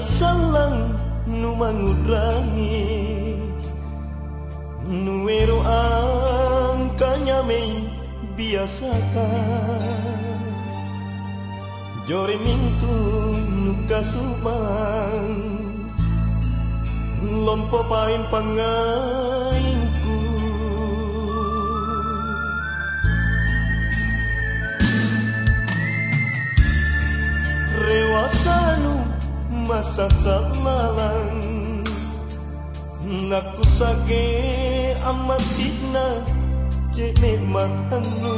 salang nu mangudrangi nuero angkanya me biasakan. Jore mintu nuka sumang lompo pain pangainku masa salalang naku sage amat tigna cek nikmatanu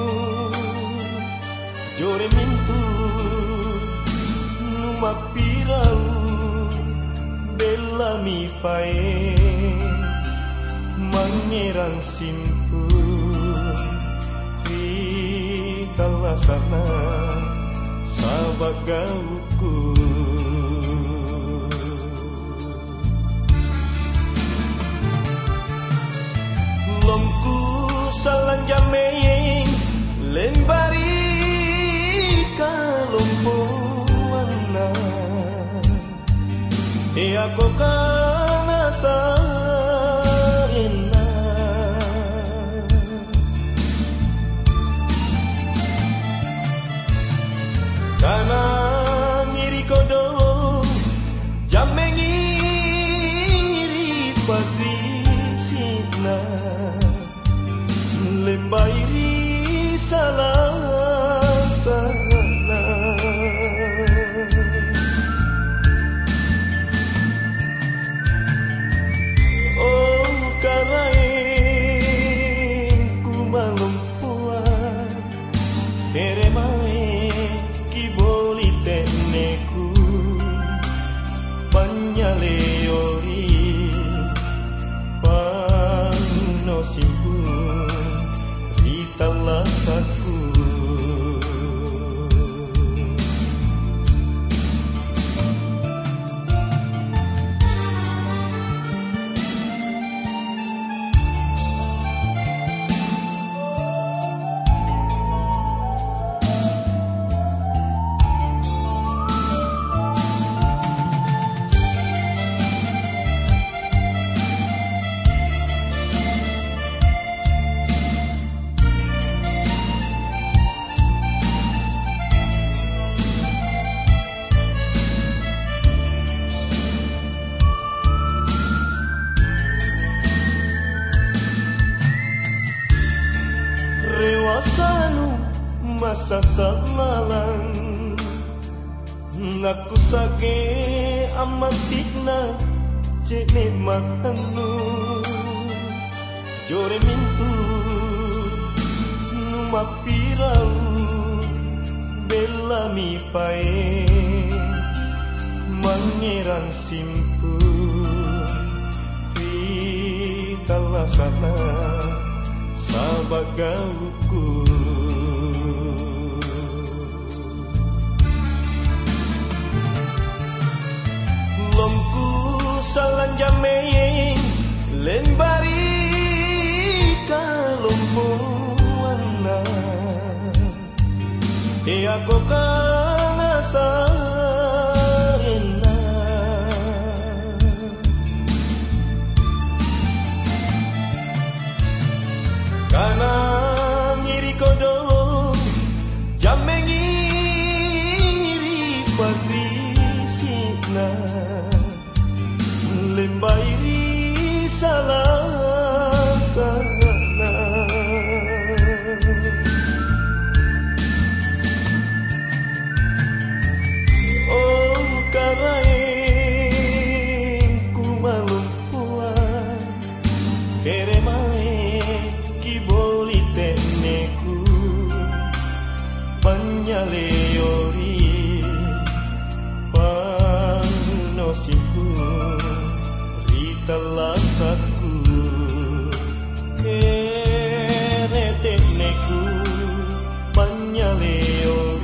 jore mintu numak pirau bela mi pae. Mangerang simpu di kalasana sabagauku jamming lembari kalumpuan ia masa salalang Naku sage amat tigna cek nikmatanu Jore mintu numak pirau bela mi pae. Mangerang simpu Kita sana sabagauku salan jameyeng lembari kalumpuana e ako kana sa Ere male ki boli teneku. Yori Panosiku Rita lantaku. Kere teneku. Penyale yori